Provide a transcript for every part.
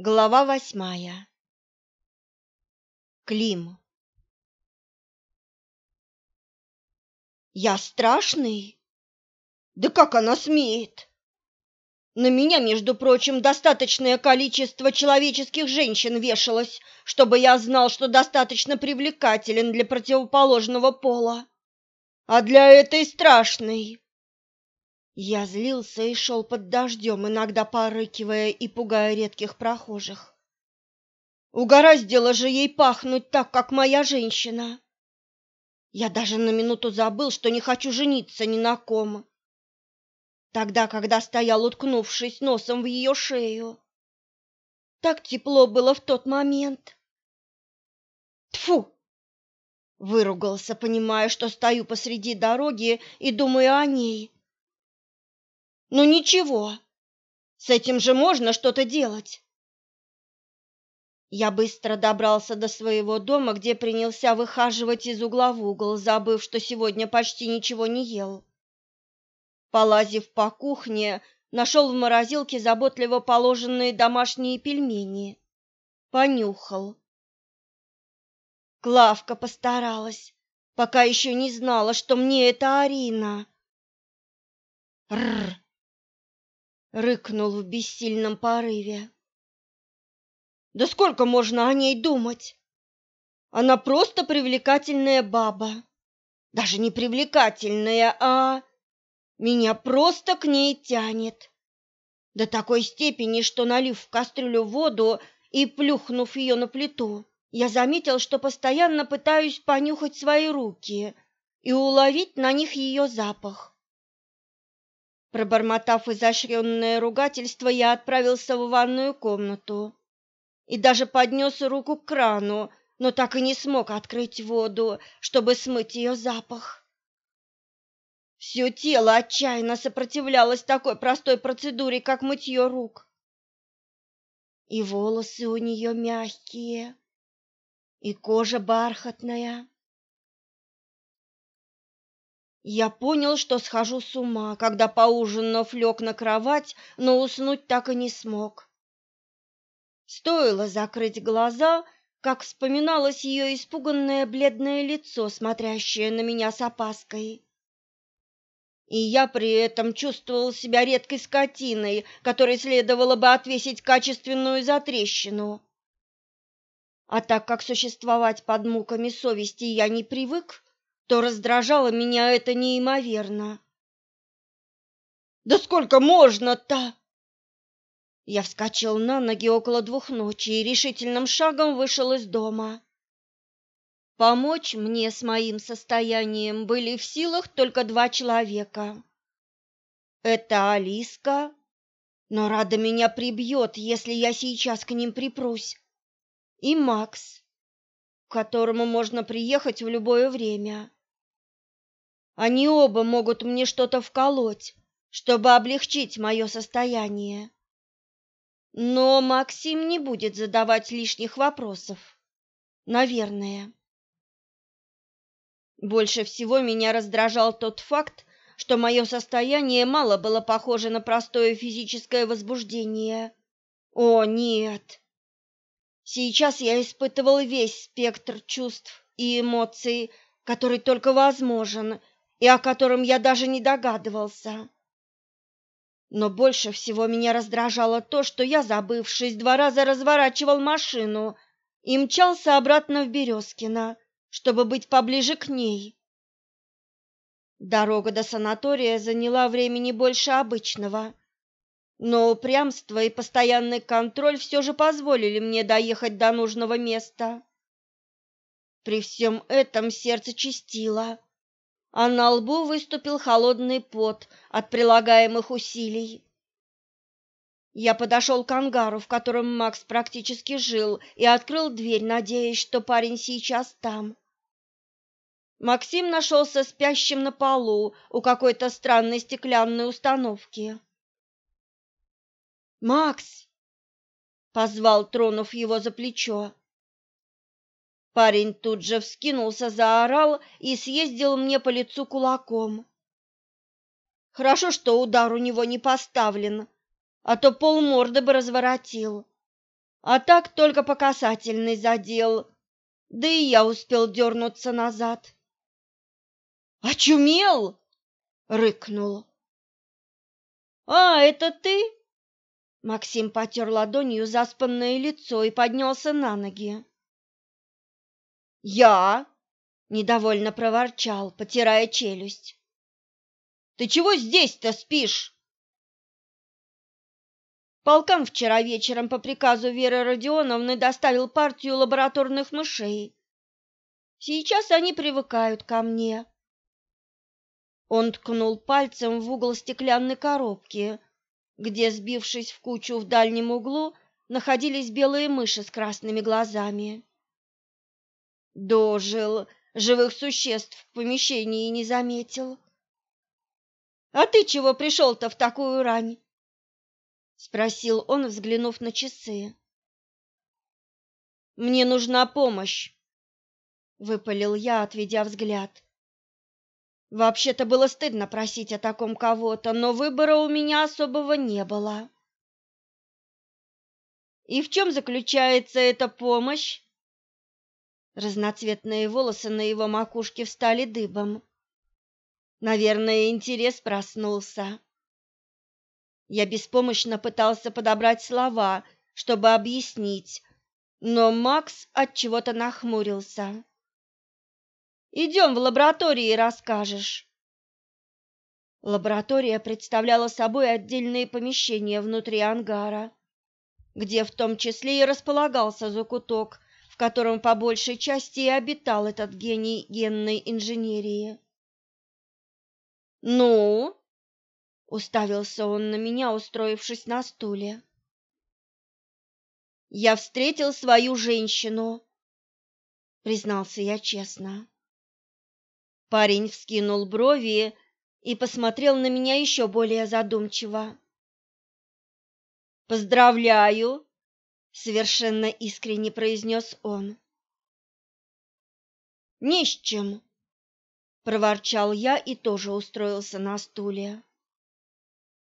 Глава восьмая. Клим. Я страшный? Да как она смеет? На меня, между прочим, достаточное количество человеческих женщин вешалось, чтобы я знал, что достаточно привлекателен для противоположного пола. А для этой страшной я злился и шел под дождем, иногда порыкивая и пугая редких прохожих. Угораздило же ей пахнуть так, как моя женщина. Я даже на минуту забыл, что не хочу жениться ни на ком. Тогда, когда стоял, уткнувшись носом в ее шею. Так тепло было в тот момент. Тфу! Выругался, понимая, что стою посреди дороги и думаю о ней ну ничего, с этим же можно что-то делать. Я быстро добрался до своего дома, где принялся выхаживать из угла в угол, забыв, что сегодня почти ничего не ел. Полазив по кухне, нашел в морозилке заботливо положенные домашние пельмени. Понюхал. Клавка постаралась, пока еще не знала, что мне это Арина. Рр! Рыкнул в бессильном порыве. Да сколько можно о ней думать? Она просто привлекательная баба. Даже не привлекательная, а меня просто к ней тянет. До такой степени, что налив в кастрюлю воду и плюхнув ее на плиту, я заметил, что постоянно пытаюсь понюхать свои руки и уловить на них ее запах. Пробормотав изощренное ругательство, я отправился в ванную комнату и даже поднес руку к крану, но так и не смог открыть воду, чтобы смыть ее запах. Все тело отчаянно сопротивлялось такой простой процедуре, как мытье рук. И волосы у нее мягкие, и кожа бархатная. Я понял, что схожу с ума, когда, поужинав, лег на кровать, но уснуть так и не смог. Стоило закрыть глаза, как вспоминалось ее испуганное бледное лицо, смотрящее на меня с опаской. И я при этом чувствовал себя редкой скотиной, которой следовало бы отвесить качественную затрещину. А так как существовать под муками совести я не привык, то раздражало меня это неимоверно. «Да сколько можно-то?» Я вскочил на ноги около двух ночи и решительным шагом вышел из дома. Помочь мне с моим состоянием были в силах только два человека. Это Алиска, но Рада меня прибьет, если я сейчас к ним припрусь, и Макс, к которому можно приехать в любое время. Они оба могут мне что-то вколоть, чтобы облегчить мое состояние. Но Максим не будет задавать лишних вопросов. Наверное. Больше всего меня раздражал тот факт, что мое состояние мало было похоже на простое физическое возбуждение. О, нет! Сейчас я испытывал весь спектр чувств и эмоций, который только возможен, и о котором я даже не догадывался. Но больше всего меня раздражало то, что я, забывшись, два раза разворачивал машину и мчался обратно в Березкино, чтобы быть поближе к ней. Дорога до санатория заняла времени больше обычного, но упрямство и постоянный контроль все же позволили мне доехать до нужного места. При всем этом сердце чистило, а на лбу выступил холодный пот от прилагаемых усилий. Я подошел к ангару, в котором Макс практически жил, и открыл дверь, надеясь, что парень сейчас там. Максим нашелся спящим на полу у какой-то странной стеклянной установки. «Макс!» — позвал, тронув его за плечо. Парень тут же вскинулся, заорал и съездил мне по лицу кулаком. Хорошо, что удар у него не поставлен, а то полморды бы разворотил. а так только по касательной задел, да и я успел дернуться назад. «Очумел!» — рыкнул. «А, это ты?» Максим потер ладонью заспанное лицо и поднялся на ноги. «Я?» — недовольно проворчал, потирая челюсть. «Ты чего здесь-то спишь?» Полкан вчера вечером по приказу Веры Родионовны доставил партию лабораторных мышей. Сейчас они привыкают ко мне. Он ткнул пальцем в угол стеклянной коробки, где, сбившись в кучу в дальнем углу, находились белые мыши с красными глазами. Дожил, живых существ в помещении не заметил. «А ты чего пришел-то в такую рань?» — спросил он, взглянув на часы. «Мне нужна помощь», — выпалил я, отведя взгляд. Вообще-то было стыдно просить о таком кого-то, но выбора у меня особого не было. «И в чем заключается эта помощь?» Разноцветные волосы на его макушке встали дыбом. Наверное, интерес проснулся. Я беспомощно пытался подобрать слова, чтобы объяснить, но Макс от чего-то нахмурился. Идем в лабораторию и расскажешь. Лаборатория представляла собой отдельные помещения внутри ангара, где в том числе и располагался закуток котором по большей части и обитал этот гений генной инженерии. «Ну?» — уставился он на меня, устроившись на стуле. «Я встретил свою женщину», — признался я честно. Парень вскинул брови и посмотрел на меня еще более задумчиво. «Поздравляю!» Совершенно искренне произнес он. «Не с чем!» — проворчал я и тоже устроился на стуле.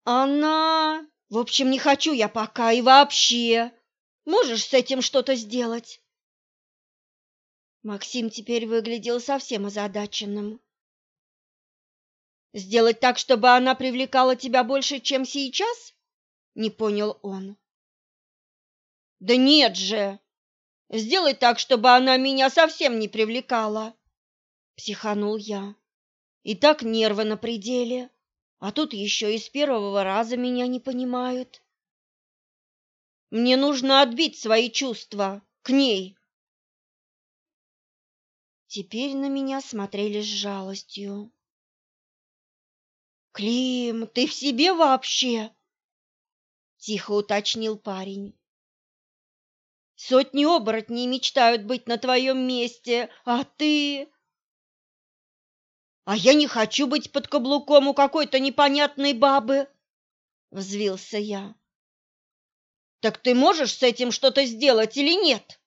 «Она... В общем, не хочу я пока и вообще. Можешь с этим что-то сделать?» Максим теперь выглядел совсем озадаченным. «Сделать так, чтобы она привлекала тебя больше, чем сейчас?» — не понял он. Да нет же. Сделай так, чтобы она меня совсем не привлекала, психанул я. И так нервы на пределе, а тут еще и с первого раза меня не понимают. Мне нужно отбить свои чувства к ней. Теперь на меня смотрели с жалостью. Клим, ты в себе вообще? тихо уточнил парень. Сотни оборотней мечтают быть на твоем месте, а ты... А я не хочу быть под каблуком у какой-то непонятной бабы, взвился я. Так ты можешь с этим что-то сделать или нет?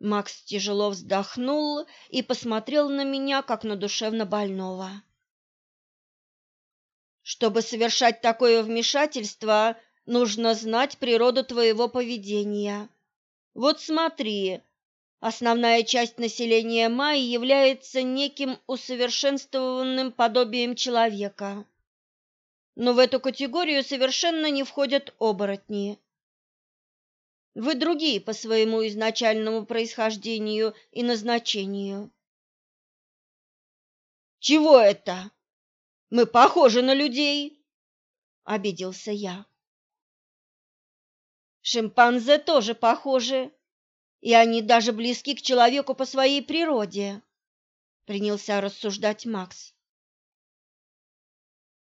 Макс тяжело вздохнул и посмотрел на меня, как на душевно больного. Чтобы совершать такое вмешательство, Нужно знать природу твоего поведения. Вот смотри, основная часть населения Майи является неким усовершенствованным подобием человека. Но в эту категорию совершенно не входят оборотни. Вы другие по своему изначальному происхождению и назначению. Чего это? Мы похожи на людей, обиделся я. Шимпанзе тоже похожи, и они даже близки к человеку по своей природе, принялся рассуждать Макс.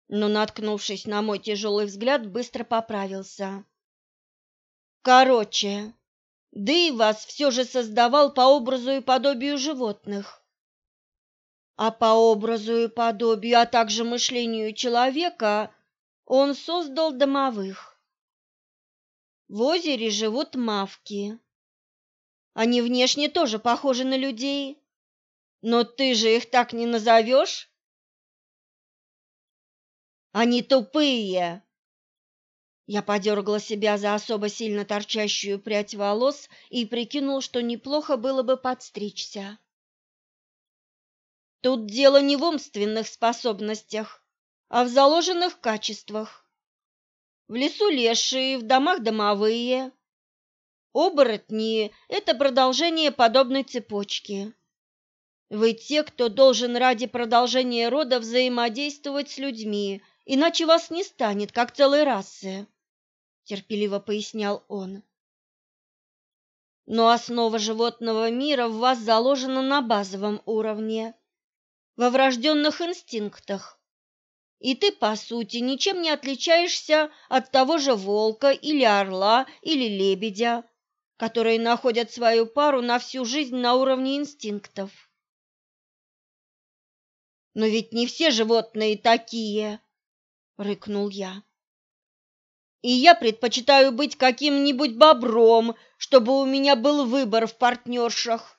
Но, наткнувшись на мой тяжелый взгляд, быстро поправился. Короче, да и вас все же создавал по образу и подобию животных. А по образу и подобию, а также мышлению человека он создал домовых. В озере живут мавки. Они внешне тоже похожи на людей, но ты же их так не назовешь. Они тупые. Я подергала себя за особо сильно торчащую прядь волос и прикинул, что неплохо было бы подстричься. Тут дело не в умственных способностях, а в заложенных качествах. В лесу лешие, в домах домовые. Оборотни – это продолжение подобной цепочки. Вы те, кто должен ради продолжения рода взаимодействовать с людьми, иначе вас не станет, как целой расы, терпеливо пояснял он. Но основа животного мира в вас заложена на базовом уровне, во врожденных инстинктах. И ты, по сути, ничем не отличаешься от того же волка или орла или лебедя, которые находят свою пару на всю жизнь на уровне инстинктов. Но ведь не все животные такие, рыкнул я. И я предпочитаю быть каким-нибудь бобром, чтобы у меня был выбор в партнершах.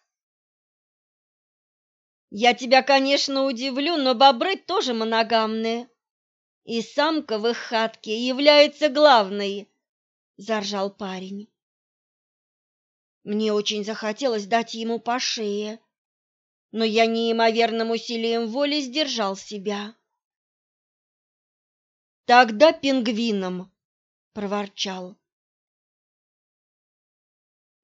Я тебя, конечно, удивлю, но бобры тоже моногамные. И самка в их хатке является главной, заржал парень. Мне очень захотелось дать ему по шее, но я неимоверным усилием воли сдержал себя. Тогда пингвином, проворчал.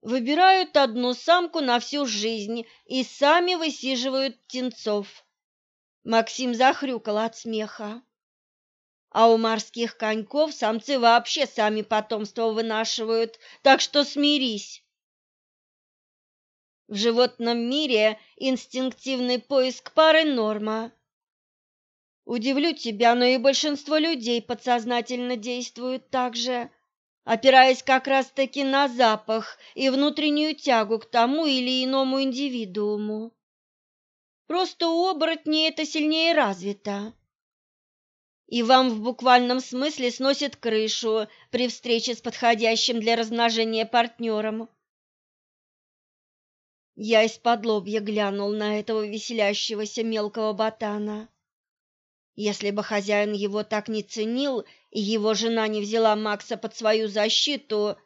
Выбирают одну самку на всю жизнь и сами высиживают птенцов. Максим захрюкал от смеха. А у морских коньков самцы вообще сами потомство вынашивают, так что смирись. В животном мире инстинктивный поиск пары – норма. Удивлю тебя, но и большинство людей подсознательно действуют так же, опираясь как раз-таки на запах и внутреннюю тягу к тому или иному индивидууму. Просто у оборотней это сильнее развито. И вам в буквальном смысле сносит крышу при встрече с подходящим для размножения партнером. Я из-под лобья глянул на этого веселящегося мелкого ботана. Если бы хозяин его так не ценил и его жена не взяла Макса под свою защиту,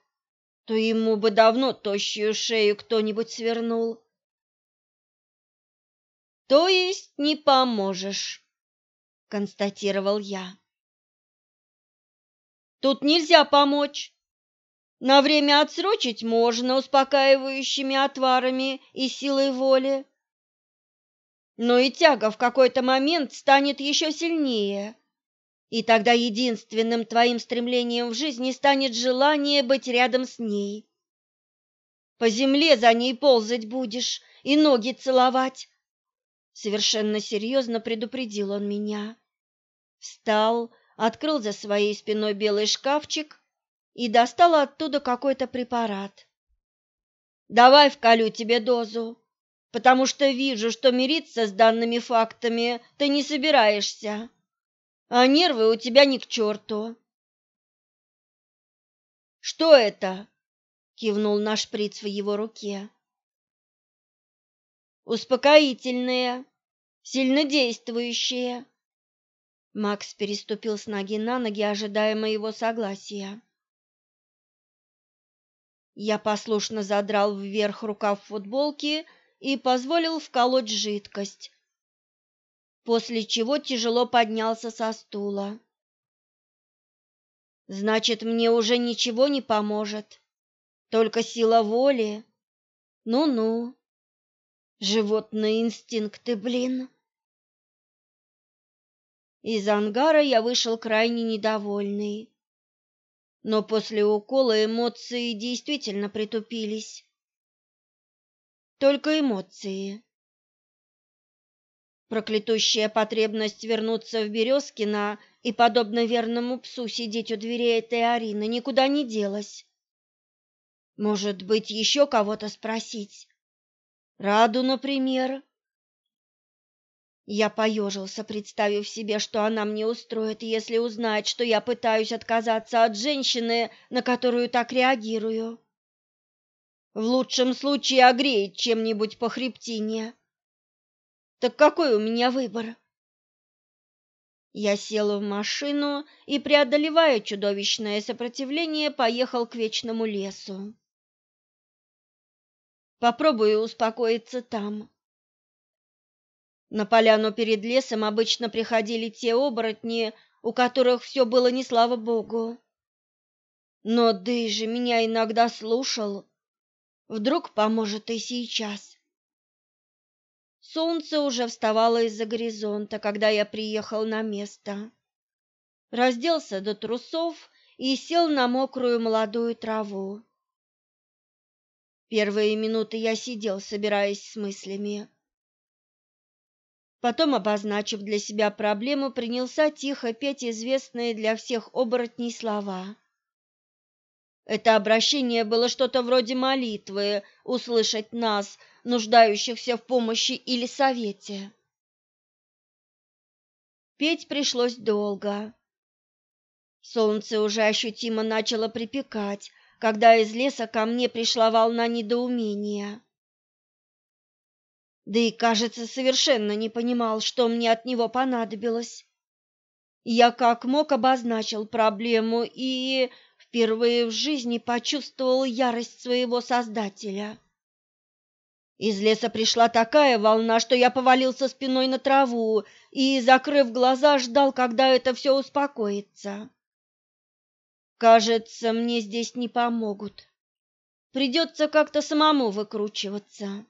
то ему бы давно тощую шею кто-нибудь свернул. То есть не поможешь, констатировал я. Тут нельзя помочь. На время отсрочить можно успокаивающими отварами и силой воли. Но и тяга в какой-то момент станет еще сильнее. И тогда единственным твоим стремлением в жизни станет желание быть рядом с ней. По земле за ней ползать будешь и ноги целовать. Совершенно серьезно предупредил он меня. Встал, открыл за своей спиной белый шкафчик и достала оттуда какой-то препарат. «Давай вколю тебе дозу, потому что вижу, что мириться с данными фактами ты не собираешься, а нервы у тебя ни к черту». «Что это?» — кивнул наш шприц в его руке. «Успокоительные, сильнодействующие». Макс переступил с ноги на ноги, ожидая моего согласия. Я послушно задрал вверх рукав футболки и позволил вколоть жидкость, после чего тяжело поднялся со стула. Значит, мне уже ничего не поможет, только сила воли. Ну-ну. Животные инстинкты, блин. Из ангара я вышел крайне недовольный но после укола эмоции действительно притупились. Только эмоции. Проклятущая потребность вернуться в Березкино и, подобно верному псу, сидеть у дверей этой Арины никуда не делась. Может быть, еще кого-то спросить? Раду, например? Я поежился, представив себе, что она мне устроит, если узнает, что я пытаюсь отказаться от женщины, на которую так реагирую. В лучшем случае огреет чем-нибудь по хребтине. Так какой у меня выбор? Я сел в машину и, преодолевая чудовищное сопротивление, поехал к вечному лесу. Попробую успокоиться там. На поляну перед лесом обычно приходили те оборотни, у которых все было не слава богу. Но Дэй же меня иногда слушал. Вдруг поможет и сейчас. Солнце уже вставало из-за горизонта, когда я приехал на место. Разделся до трусов и сел на мокрую молодую траву. Первые минуты я сидел, собираясь с мыслями. Потом, обозначив для себя проблему, принялся тихо петь известные для всех оборотней слова. Это обращение было что-то вроде молитвы услышать нас, нуждающихся в помощи или совете. Петь пришлось долго. Солнце уже ощутимо начало припекать, когда из леса ко мне пришла волна недоумения да и, кажется, совершенно не понимал, что мне от него понадобилось. Я как мог обозначил проблему и впервые в жизни почувствовал ярость своего создателя. Из леса пришла такая волна, что я повалился спиной на траву и, закрыв глаза, ждал, когда это все успокоится. Кажется, мне здесь не помогут. Придется как-то самому выкручиваться.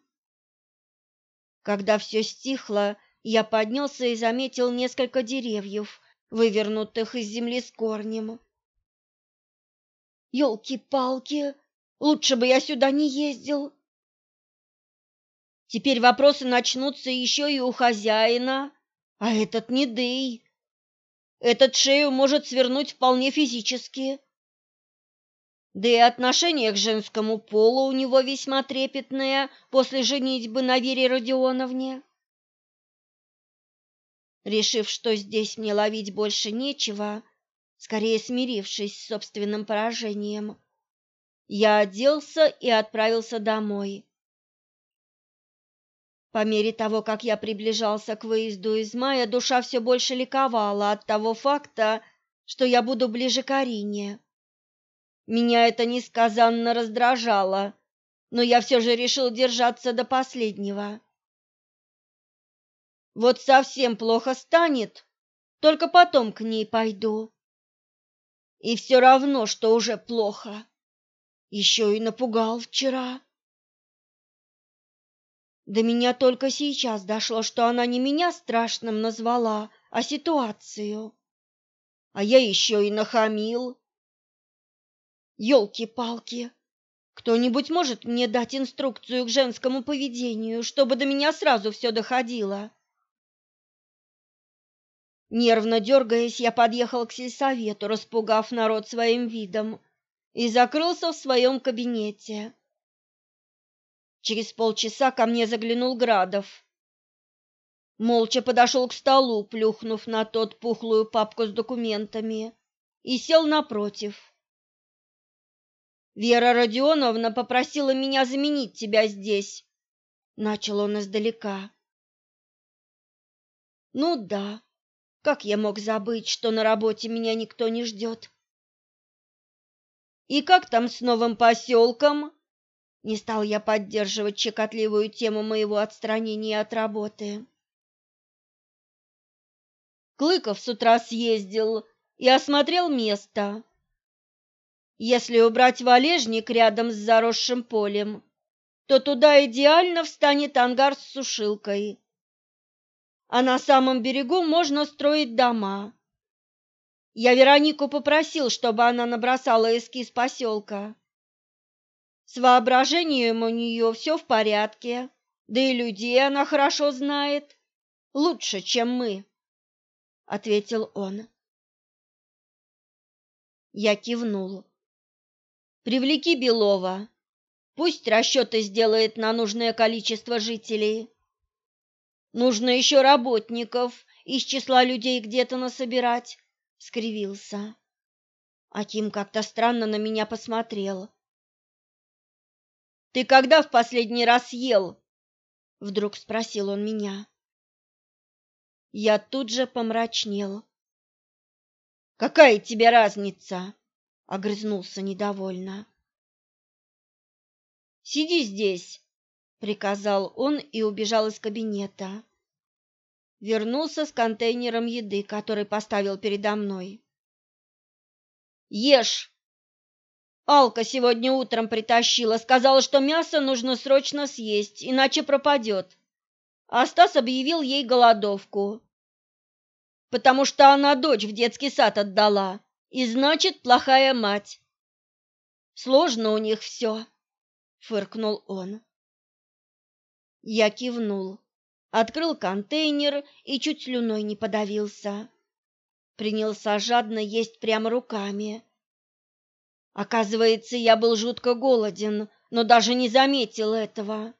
Когда все стихло, я поднялся и заметил несколько деревьев, вывернутых из земли с корнем. Ёлки-палки, лучше бы я сюда не ездил. Теперь вопросы начнутся еще и у хозяина, а этот не Дэй. Этот шею может свернуть вполне физически. Да и отношение к женскому полу у него весьма трепетное после женитьбы на Вере Родионовне. Решив, что здесь мне ловить больше нечего, скорее смирившись с собственным поражением, я оделся и отправился домой. По мере того, как я приближался к выезду из мая, душа все больше ликовала от того факта, что я буду ближе к Арине. Меня это несказанно раздражало, но я все же решил держаться до последнего. Вот совсем плохо станет, только потом к ней пойду. И все равно, что уже плохо. Еще и напугал вчера. До меня только сейчас дошло, что она не меня страшным назвала, а ситуацию. А я еще и нахамил. Ёлки-палки! Кто-нибудь может мне дать инструкцию к женскому поведению, чтобы до меня сразу все доходило? Нервно дергаясь, я подъехал к сельсовету, распугав народ своим видом, и закрылся в своем кабинете. Через полчаса ко мне заглянул Градов. Молча подошел к столу, плюхнув на тот пухлую папку с документами, и сел напротив. Вера Родионовна попросила меня заменить тебя здесь, начал он издалека. Ну да. Как я мог забыть, что на работе меня никто не ждет? И как там с новым поселком? Не стал я поддерживать чекотливую тему моего отстранения от работы. Клыков с утра съездил и осмотрел место. Если убрать валежник рядом с заросшим полем, то туда идеально встанет ангар с сушилкой. А на самом берегу можно строить дома. Я Веронику попросил, чтобы она набросала эскиз поселка. С воображением у нее все в порядке, да и людей она хорошо знает, лучше, чем мы, — ответил он. Я кивнул. Привлеки Белова. Пусть расчеты сделает на нужное количество жителей. Нужно еще работников из числа людей где-то насобирать, — скривился. Аким как-то странно на меня посмотрел. «Ты когда в последний раз ел?» — вдруг спросил он меня. Я тут же помрачнел. Какая тебе разница? огрызнулся недовольно. Сиди здесь, приказал он и убежал из кабинета. Вернулся с контейнером еды, который поставил передо мной. Ешь. Алка сегодня утром притащила, сказала, что мясо нужно срочно съесть, иначе пропадет. А Стас объявил ей голодовку, потому что она дочь в детский сад отдала, и значит, плохая мать. Сложно у них все, фыркнул он. Я кивнул, открыл контейнер и чуть слюной не подавился. Принялся жадно есть прямо руками. Оказывается, я был жутко голоден, но даже не заметил этого.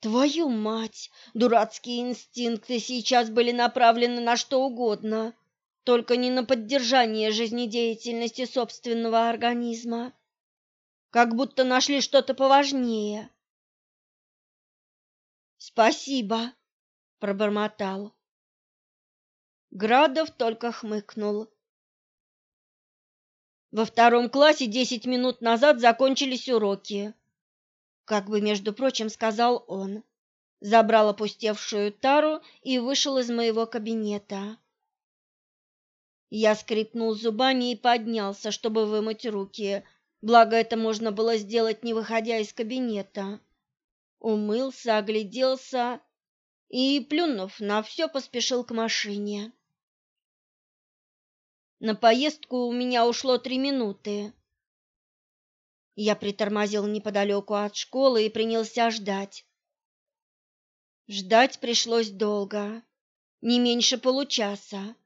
Твою мать, дурацкие инстинкты сейчас были направлены на что угодно, только не на поддержание жизнедеятельности собственного организма. Как будто нашли что-то поважнее. Спасибо, пробормотал. Градов только хмыкнул. Во втором классе десять минут назад закончились уроки. Как бы, между прочим, сказал он. Забрал опустевшую тару и вышел из моего кабинета. Я скрипнул зубами и поднялся, чтобы вымыть руки, благо это можно было сделать, не выходя из кабинета умылся, огляделся и, плюнув на все, поспешил к машине. На поездку у меня ушло три минуты. Я притормозил неподалеку от школы и принялся ждать. Ждать пришлось долго, не меньше получаса.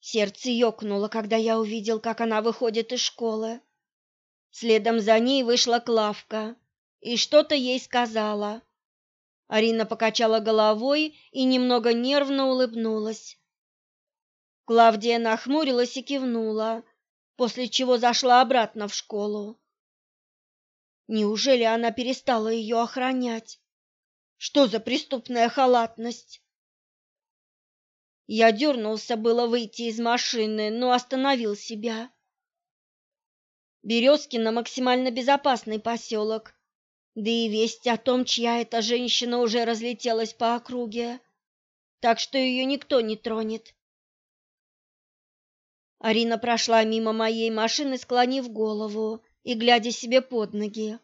Сердце ёкнуло, когда я увидел, как она выходит из школы. Следом за ней вышла Клавка и что-то ей сказала. Арина покачала головой и немного нервно улыбнулась. Клавдия нахмурилась и кивнула, после чего зашла обратно в школу. Неужели она перестала ее охранять? Что за преступная халатность? Я дернулся было выйти из машины, но остановил себя. Березкино максимально безопасный поселок, да и весть о том, чья эта женщина, уже разлетелась по округе, так что ее никто не тронет. Арина прошла мимо моей машины, склонив голову и глядя себе под ноги.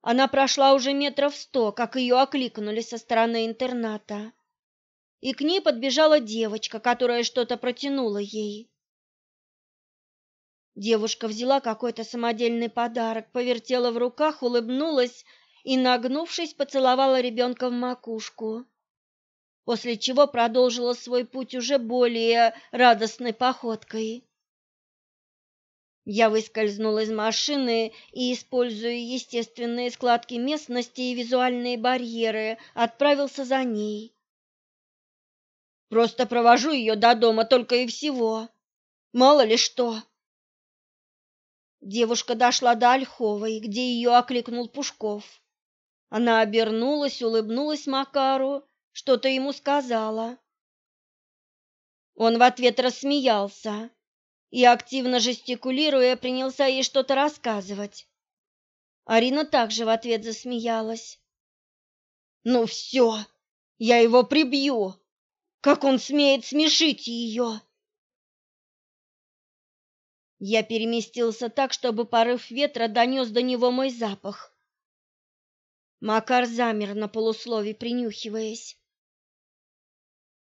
Она прошла уже метров сто, как ее окликнули со стороны интерната, и к ней подбежала девочка, которая что-то протянула ей. Девушка взяла какой-то самодельный подарок, повертела в руках, улыбнулась и, нагнувшись, поцеловала ребенка в макушку, после чего продолжила свой путь уже более радостной походкой. Я выскользнул из машины и, используя естественные складки местности и визуальные барьеры, отправился за ней. Просто провожу ее до дома только и всего. Мало ли что. Девушка дошла до Ольховой, где ее окликнул Пушков. Она обернулась, улыбнулась Макару, что-то ему сказала. Он в ответ рассмеялся и, активно жестикулируя, принялся ей что-то рассказывать. Арина также в ответ засмеялась. «Ну все, я его прибью! Как он смеет смешить ее!» Я переместился так, чтобы порыв ветра донес до него мой запах. Макар замер на полуслове, принюхиваясь.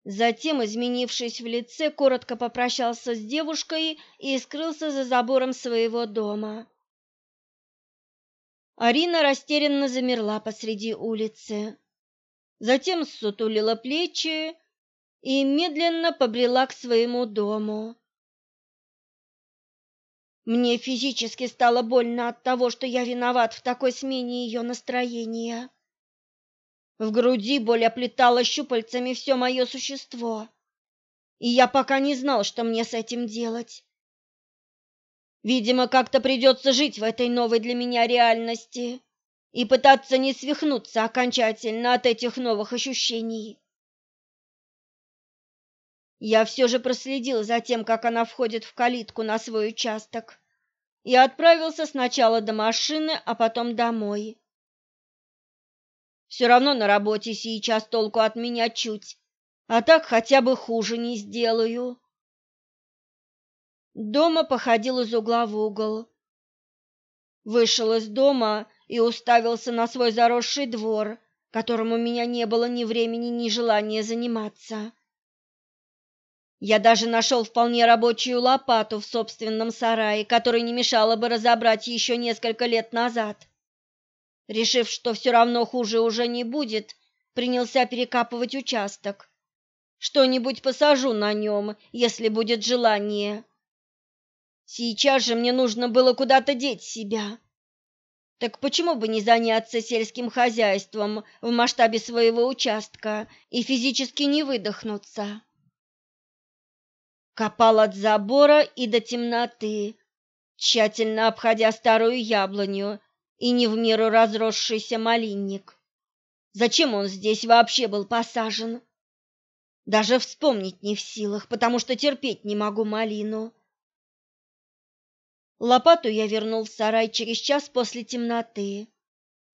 Затем, изменившись в лице, коротко попрощался с девушкой и скрылся за забором своего дома. Арина растерянно замерла посреди улицы. Затем сутулила плечи и медленно побрела к своему дому. Мне физически стало больно от того, что я виноват в такой смене ее настроения. В груди боль оплетала щупальцами все мое существо, и я пока не знал, что мне с этим делать. Видимо, как-то придется жить в этой новой для меня реальности и пытаться не свихнуться окончательно от этих новых ощущений. Я все же проследил за тем, как она входит в калитку на свой участок, и отправился сначала до машины, а потом домой. Все равно на работе сейчас толку от меня чуть, а так хотя бы хуже не сделаю. Дома походил из угла в угол. Вышел из дома и уставился на свой заросший двор, которым у меня не было ни времени, ни желания заниматься. Я даже нашел вполне рабочую лопату в собственном сарае, которой не мешало бы разобрать еще несколько лет назад. Решив, что все равно хуже уже не будет, принялся перекапывать участок. Что-нибудь посажу на нем, если будет желание. Сейчас же мне нужно было куда-то деть себя. Так почему бы не заняться сельским хозяйством в масштабе своего участка и физически не выдохнуться? Копал от забора и до темноты, тщательно обходя старую яблоню и не в меру разросшийся малинник. Зачем он здесь вообще был посажен? Даже вспомнить не в силах, потому что терпеть не могу малину. Лопату я вернул в сарай через час после темноты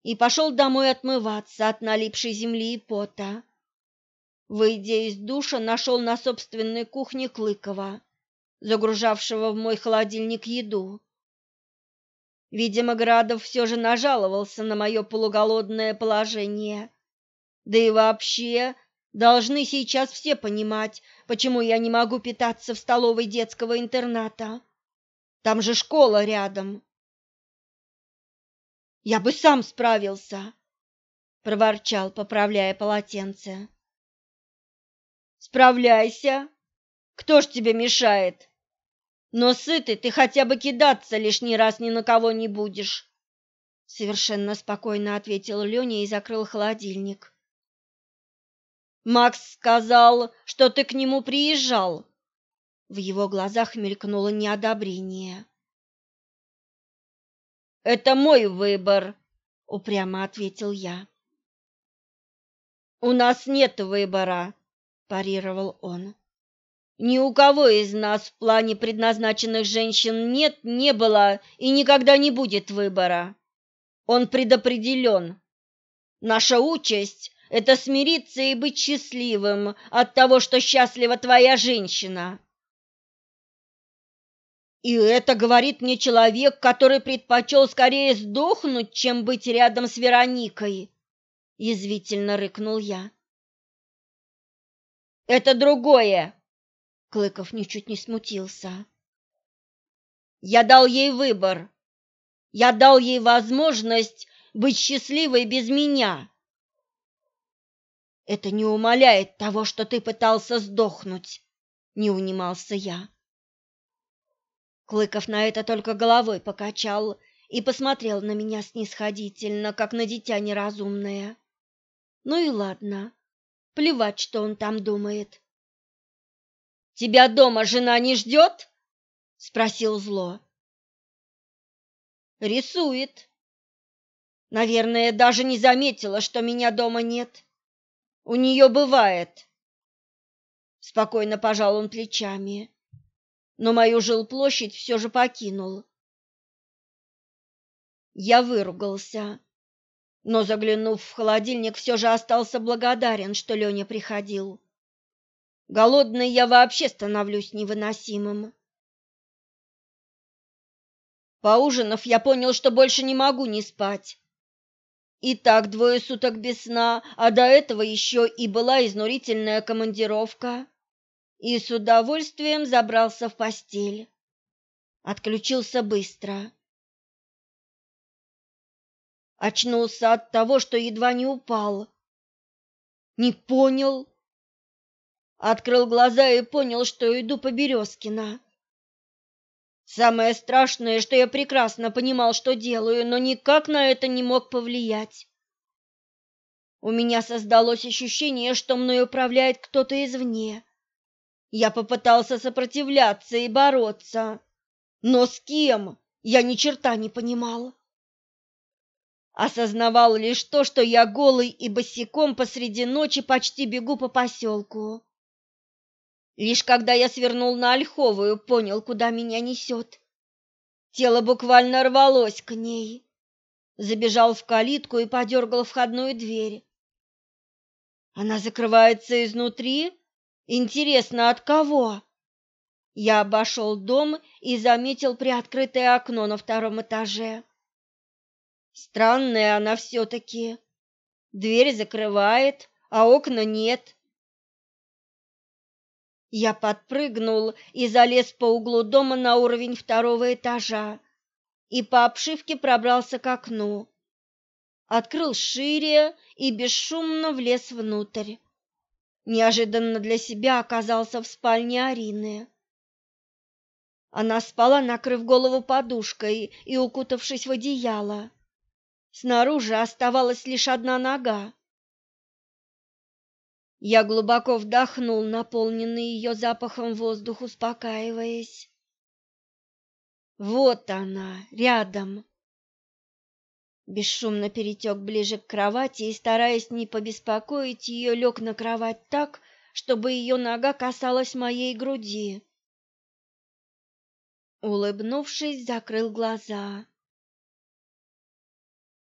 и пошел домой отмываться от налипшей земли и пота. Выйдя из душа, нашел на собственной кухне Клыкова, загружавшего в мой холодильник еду. Видимо, Градов все же нажаловался на мое полуголодное положение. Да и вообще, должны сейчас все понимать, почему я не могу питаться в столовой детского интерната. Там же школа рядом. Я бы сам справился, проворчал, поправляя полотенце. Справляйся. Кто ж тебе мешает? Но сытый ты хотя бы кидаться лишний раз ни на кого не будешь. Совершенно спокойно ответил Леня и закрыл холодильник. Макс сказал, что ты к нему приезжал. В его глазах мелькнуло неодобрение. Это мой выбор, упрямо ответил я. У нас нет выбора, парировал он. Ни у кого из нас в плане предназначенных женщин нет, не было и никогда не будет выбора. Он предопределен. Наша участь — это смириться и быть счастливым от того, что счастлива твоя женщина. И это говорит мне человек, который предпочел скорее сдохнуть, чем быть рядом с Вероникой, — язвительно рыкнул я. Это другое. Клыков ничуть не смутился. Я дал ей выбор. Я дал ей возможность быть счастливой без меня. Это не умаляет того, что ты пытался сдохнуть, не унимался я. Клыков на это только головой покачал и посмотрел на меня снисходительно, как на дитя неразумное. Ну и ладно. Плевать, что он там думает. Тебя дома жена не ждет? спросил зло. Рисует. Наверное, даже не заметила, что меня дома нет. У нее бывает. Спокойно пожал он плечами, но мою жилплощадь все же покинул. Я выругался но, заглянув в холодильник, все же остался благодарен, что Леня приходил. Голодный я вообще становлюсь невыносимым. Поужинав, я понял, что больше не могу не спать. И так двое суток без сна, а до этого еще и была изнурительная командировка. И с удовольствием забрался в постель. Отключился быстро. Очнулся от того, что едва не упал. Не понял. Открыл глаза и понял, что иду по Березкина. Самое страшное, что я прекрасно понимал, что делаю, но никак на это не мог повлиять. У меня создалось ощущение, что мной управляет кто-то извне. Я попытался сопротивляться и бороться, но с кем? Я ни черта не понимал. Осознавал лишь то, что я голый и босиком посреди ночи почти бегу по поселку. Лишь когда я свернул на Ольховую, понял, куда меня несет. Тело буквально рвалось к ней. Забежал в калитку и подергал входную дверь. Она закрывается изнутри? Интересно, от кого? Я обошел дом и заметил приоткрытое окно на втором этаже. Странная она все-таки. Дверь закрывает, а окна нет. Я подпрыгнул и залез по углу дома на уровень второго этажа и по обшивке пробрался к окну. Открыл шире и бесшумно влез внутрь. Неожиданно для себя оказался в спальне Арины. Она спала, накрыв голову подушкой и укутавшись в одеяло. Снаружи оставалась лишь одна нога. Я глубоко вдохнул наполненный ее запахом воздух, успокаиваясь. Вот она, рядом. Бесшумно перетек ближе к кровати и, стараясь не побеспокоить ее, лег на кровать так, чтобы ее нога касалась моей груди. Улыбнувшись, закрыл глаза.